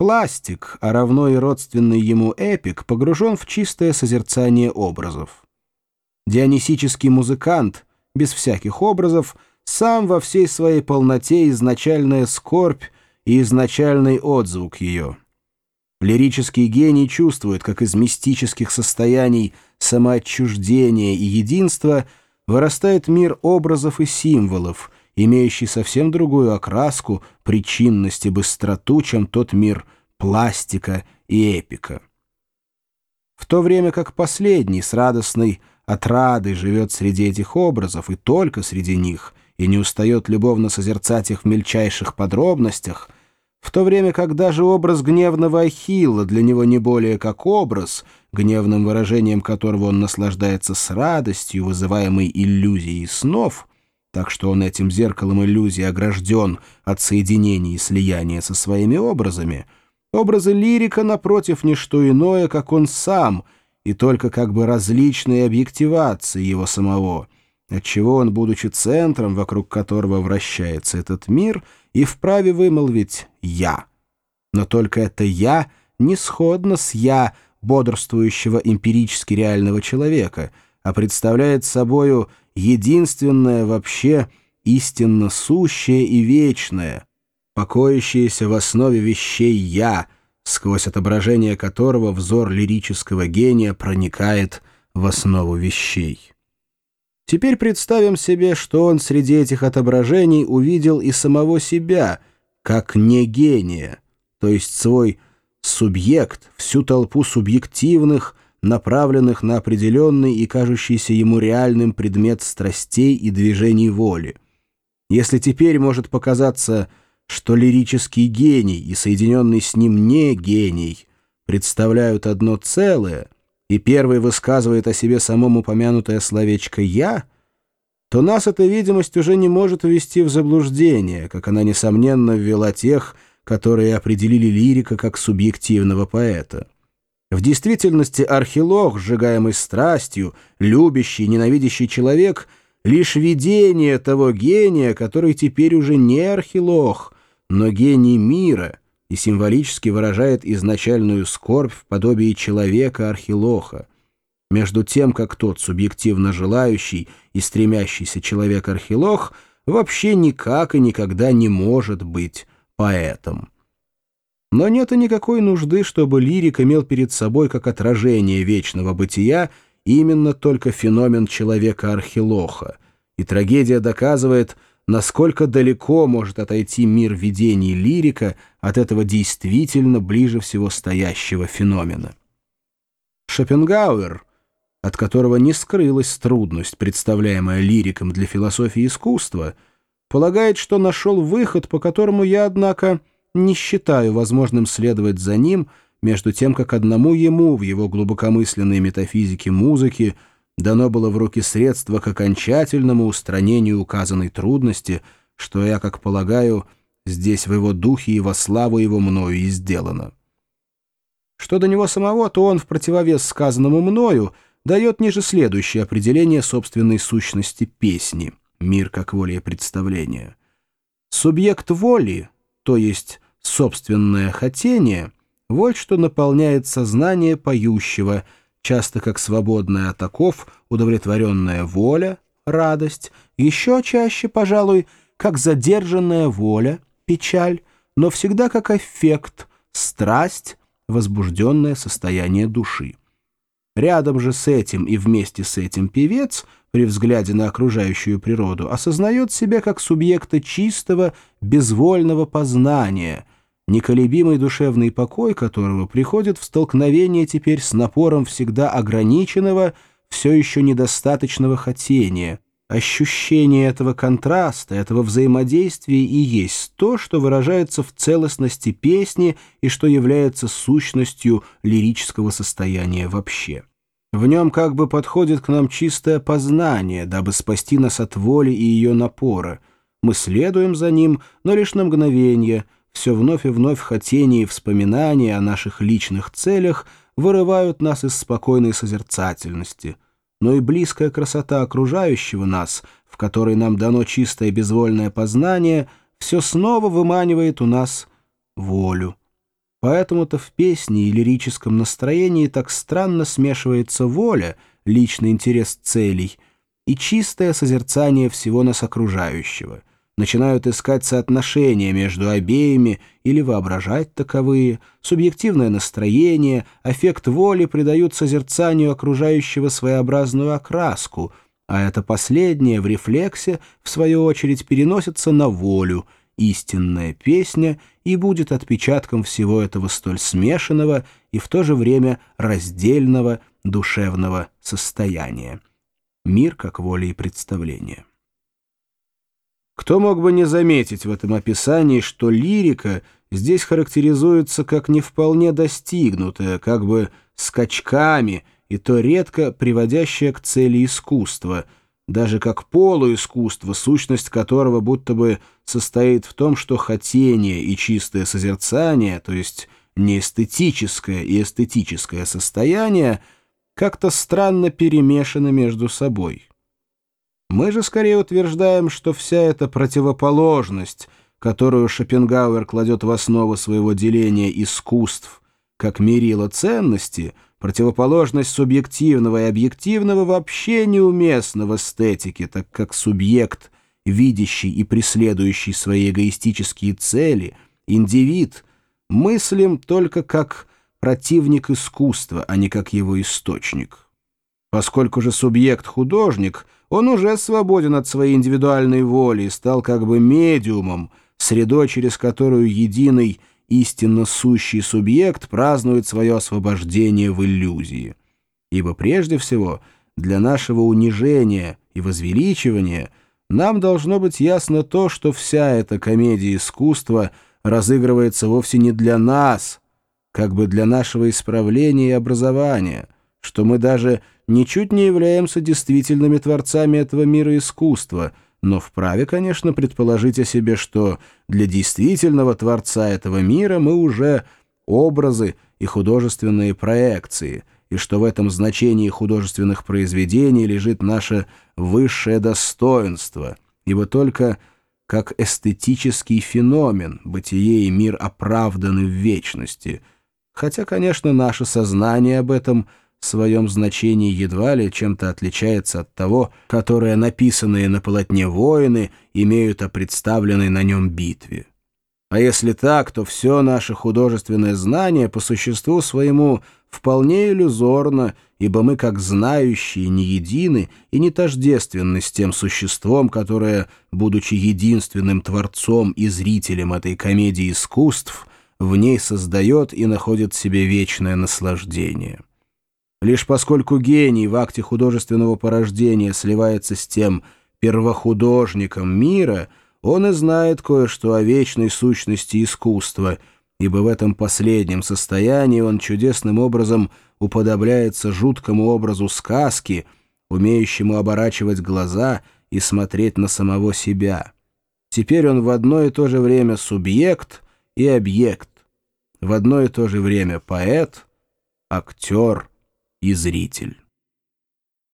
Пластик, а равно и родственный ему эпик, погружен в чистое созерцание образов. Дионисический музыкант, без всяких образов, сам во всей своей полноте изначальная скорбь и изначальный отзвук ее. Лирический гений чувствует, как из мистических состояний самоотчуждения и единства вырастает мир образов и символов — имеющий совсем другую окраску, причинность и быстроту, чем тот мир пластика и эпика. В то время как последний с радостной отрадой живет среди этих образов и только среди них, и не устает любовно созерцать их в мельчайших подробностях, в то время как даже образ гневного Ахилла для него не более как образ, гневным выражением которого он наслаждается с радостью, вызываемой иллюзией снов — так что он этим зеркалом иллюзии огражден от соединения и слияния со своими образами, образы лирика, напротив, не что иное, как он сам, и только как бы различные объективации его самого, отчего он, будучи центром, вокруг которого вращается этот мир, и вправе вымолвить «я». Но только это «я» не сходно с «я», бодрствующего эмпирически реального человека, а представляет собою единственное вообще истинно сущее и вечное, покоящееся в основе вещей «я», сквозь отображение которого взор лирического гения проникает в основу вещей. Теперь представим себе, что он среди этих отображений увидел и самого себя, как не гения, то есть свой субъект, всю толпу субъективных, направленных на определенный и кажущийся ему реальным предмет страстей и движений воли. Если теперь может показаться, что лирический гений и соединенный с ним не гений представляют одно целое, и первый высказывает о себе самом упомянутое словечко «я», то нас эта видимость уже не может ввести в заблуждение, как она, несомненно, ввела тех, которые определили лирика как субъективного поэта. В действительности архилог, сжигаемый страстью, любящий, ненавидящий человек — лишь видение того гения, который теперь уже не архилог, но гений мира и символически выражает изначальную скорбь в подобии человека-архилоха. Между тем, как тот субъективно желающий и стремящийся человек-архилох вообще никак и никогда не может быть поэтом. Но нет и никакой нужды, чтобы лирик имел перед собой как отражение вечного бытия именно только феномен человека-архилоха. И трагедия доказывает, насколько далеко может отойти мир видений лирика от этого действительно ближе всего стоящего феномена. Шопенгауэр, от которого не скрылась трудность, представляемая лириком для философии искусства, полагает, что нашел выход, по которому я, однако, не считаю возможным следовать за ним, между тем, как одному ему в его глубокомысленной метафизике музыки дано было в руки средство к окончательному устранению указанной трудности, что я, как полагаю, здесь в его духе и во славу его мною и сделано. Что до него самого, то он, в противовес сказанному мною, дает ниже следующее определение собственной сущности песни «Мир как воля и представление». Субъект воли — то есть собственное хотение, вот что наполняет сознание поющего, часто как свободная от оков, удовлетворенная воля, радость, еще чаще, пожалуй, как задержанная воля, печаль, но всегда как эффект, страсть, возбужденное состояние души. Рядом же с этим и вместе с этим певец — при взгляде на окружающую природу осознает себя как субъекта чистого, безвольного познания, неколебимый душевный покой которого приходит в столкновение теперь с напором всегда ограниченного, все еще недостаточного хотения. Ощущение этого контраста, этого взаимодействия и есть то, что выражается в целостности песни и что является сущностью лирического состояния вообще. В нем как бы подходит к нам чистое познание, дабы спасти нас от воли и ее напора. Мы следуем за ним, но лишь на мгновение. Все вновь и вновь хотения и вспоминания о наших личных целях вырывают нас из спокойной созерцательности. Но и близкая красота окружающего нас, в которой нам дано чистое безвольное познание, все снова выманивает у нас волю. Поэтому-то в песне и лирическом настроении так странно смешивается воля, личный интерес целей и чистое созерцание всего нас окружающего. Начинают искать соотношения между обеими или воображать таковые, субъективное настроение, аффект воли придают созерцанию окружающего своеобразную окраску, а это последнее в рефлексе, в свою очередь, переносится на волю — истинная песня и будет отпечатком всего этого столь смешанного и в то же время раздельного душевного состояния. Мир как воля и представление. Кто мог бы не заметить в этом описании, что лирика здесь характеризуется как не вполне достигнутая, как бы скачками, и то редко приводящая к цели искусства — даже как полуискусство, сущность которого будто бы состоит в том, что хотение и чистое созерцание, то есть не эстетическое и эстетическое состояние, как-то странно перемешаны между собой. Мы же скорее утверждаем, что вся эта противоположность, которую Шопенгауэр кладет в основу своего деления искусств, как мерило ценности — Противоположность субъективного и объективного вообще неуместна в эстетике, так как субъект, видящий и преследующий свои эгоистические цели, индивид, мыслим только как противник искусства, а не как его источник. Поскольку же субъект художник, он уже свободен от своей индивидуальной воли и стал как бы медиумом, средой, через которую единый – истинно сущий субъект празднует свое освобождение в иллюзии. Ибо прежде всего для нашего унижения и возвеличивания нам должно быть ясно то, что вся эта комедия искусства разыгрывается вовсе не для нас, как бы для нашего исправления и образования, что мы даже ничуть не являемся действительными творцами этого мира искусства — но вправе, конечно, предположить о себе, что для действительного Творца этого мира мы уже образы и художественные проекции, и что в этом значении художественных произведений лежит наше высшее достоинство, ибо только как эстетический феномен бытие и мир оправданы в вечности, хотя, конечно, наше сознание об этом – в своем значении едва ли чем-то отличается от того, которое написанные на полотне воины имеют о представленной на нем битве. А если так, то все наше художественное знание по существу своему вполне иллюзорно, ибо мы, как знающие, не едины и не тождественны с тем существом, которое, будучи единственным творцом и зрителем этой комедии искусств, в ней создает и находит себе вечное наслаждение. Лишь поскольку гений в акте художественного порождения сливается с тем первохудожником мира, он и знает кое-что о вечной сущности искусства, ибо в этом последнем состоянии он чудесным образом уподобляется жуткому образу сказки, умеющему оборачивать глаза и смотреть на самого себя. Теперь он в одно и то же время субъект и объект, в одно и то же время поэт, актер и зритель.